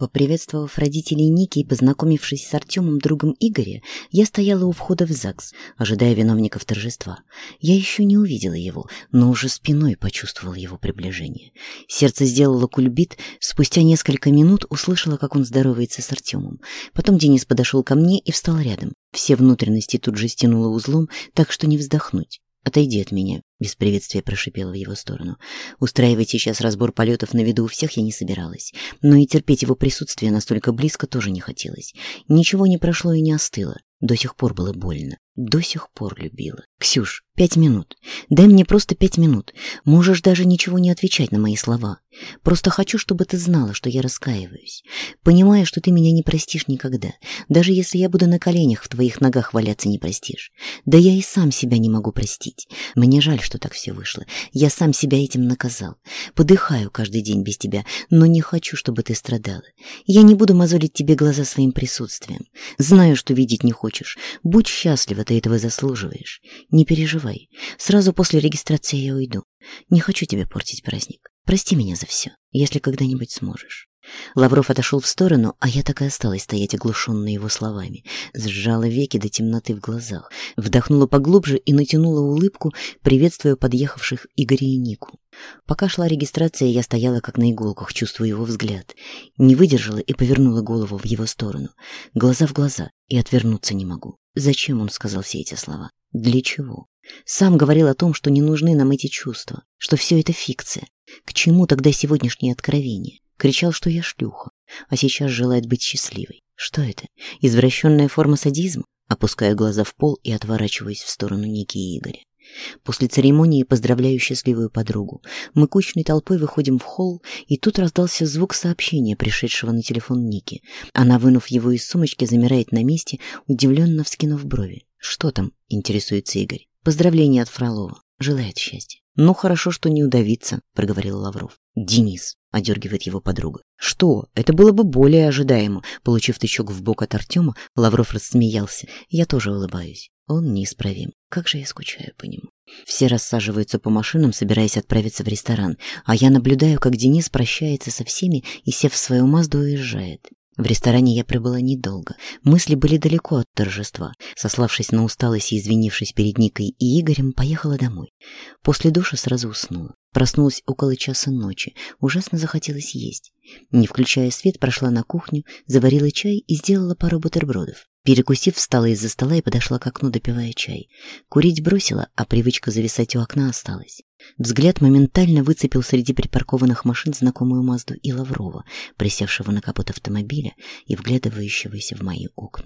Поприветствовав родителей Ники и познакомившись с Артемом, другом Игоря, я стояла у входа в ЗАГС, ожидая виновников торжества. Я еще не увидела его, но уже спиной почувствовала его приближение. Сердце сделало кульбит, спустя несколько минут услышала, как он здоровается с Артемом. Потом Денис подошел ко мне и встал рядом. Все внутренности тут же стянуло узлом, так что не вздохнуть. «Отойди от меня», — без приветствия прошипела в его сторону. Устраивать сейчас разбор полетов на виду у всех я не собиралась, но и терпеть его присутствие настолько близко тоже не хотелось. Ничего не прошло и не остыло. До сих пор было больно. До сих пор любила. «Ксюш, Пять минут. Дай мне просто пять минут. Можешь даже ничего не отвечать на мои слова. Просто хочу, чтобы ты знала, что я раскаиваюсь. понимая, что ты меня не простишь никогда. Даже если я буду на коленях в твоих ногах валяться, не простишь. Да я и сам себя не могу простить. Мне жаль, что так все вышло. Я сам себя этим наказал. Подыхаю каждый день без тебя, но не хочу, чтобы ты страдала. Я не буду мозолить тебе глаза своим присутствием. Знаю, что видеть не хочешь. Будь счастлива, ты этого заслуживаешь. Не переживай. Живой. Сразу после регистрации я уйду. Не хочу тебе портить праздник. Прости меня за все, если когда-нибудь сможешь». Лавров отошел в сторону, а я так и осталась стоять оглушенной его словами. Сжала веки до темноты в глазах, вдохнула поглубже и натянула улыбку, приветствуя подъехавших Игоря и Нику. Пока шла регистрация, я стояла как на иголках, чувствуя его взгляд. Не выдержала и повернула голову в его сторону. Глаза в глаза, и отвернуться не могу. Зачем он сказал все эти слова? Для чего? Сам говорил о том, что не нужны нам эти чувства, что все это фикция. К чему тогда сегодняшнее откровение? Кричал, что я шлюха, а сейчас желает быть счастливой. Что это? Извращенная форма садизма? Опускаю глаза в пол и отворачиваюсь в сторону Ники и Игоря. После церемонии поздравляю счастливую подругу. Мы кучной толпой выходим в холл, и тут раздался звук сообщения, пришедшего на телефон Ники. Она, вынув его из сумочки, замирает на месте, удивленно вскинув брови. «Что там?» — интересуется Игорь. Поздравления от Фролова. Желает счастья. Ну хорошо, что не удавиться, проговорил Лавров. Денис, одергивает его подруга. Что? Это было бы более ожидаемо. Получив тычок в бок от Артема, Лавров рассмеялся. Я тоже улыбаюсь. Он неисправим. Как же я скучаю по нему. Все рассаживаются по машинам, собираясь отправиться в ресторан, а я наблюдаю, как Денис прощается со всеми и, сев в свою Мазду, уезжает. В ресторане я пробыла недолго. Мысли были далеко от торжества. Сославшись на усталость и извинившись перед Никой и Игорем, поехала домой. После душа сразу уснула. Проснулась около часа ночи. Ужасно захотелось есть. Не включая свет, прошла на кухню, заварила чай и сделала пару бутербродов. Перекусив, встала из-за стола и подошла к окну, допивая чай. Курить бросила, а привычка зависать у окна осталась. Взгляд моментально выцепил среди припаркованных машин знакомую Мазду и Лаврова, присевшего на капот автомобиля и вглядывающегося в мои окна.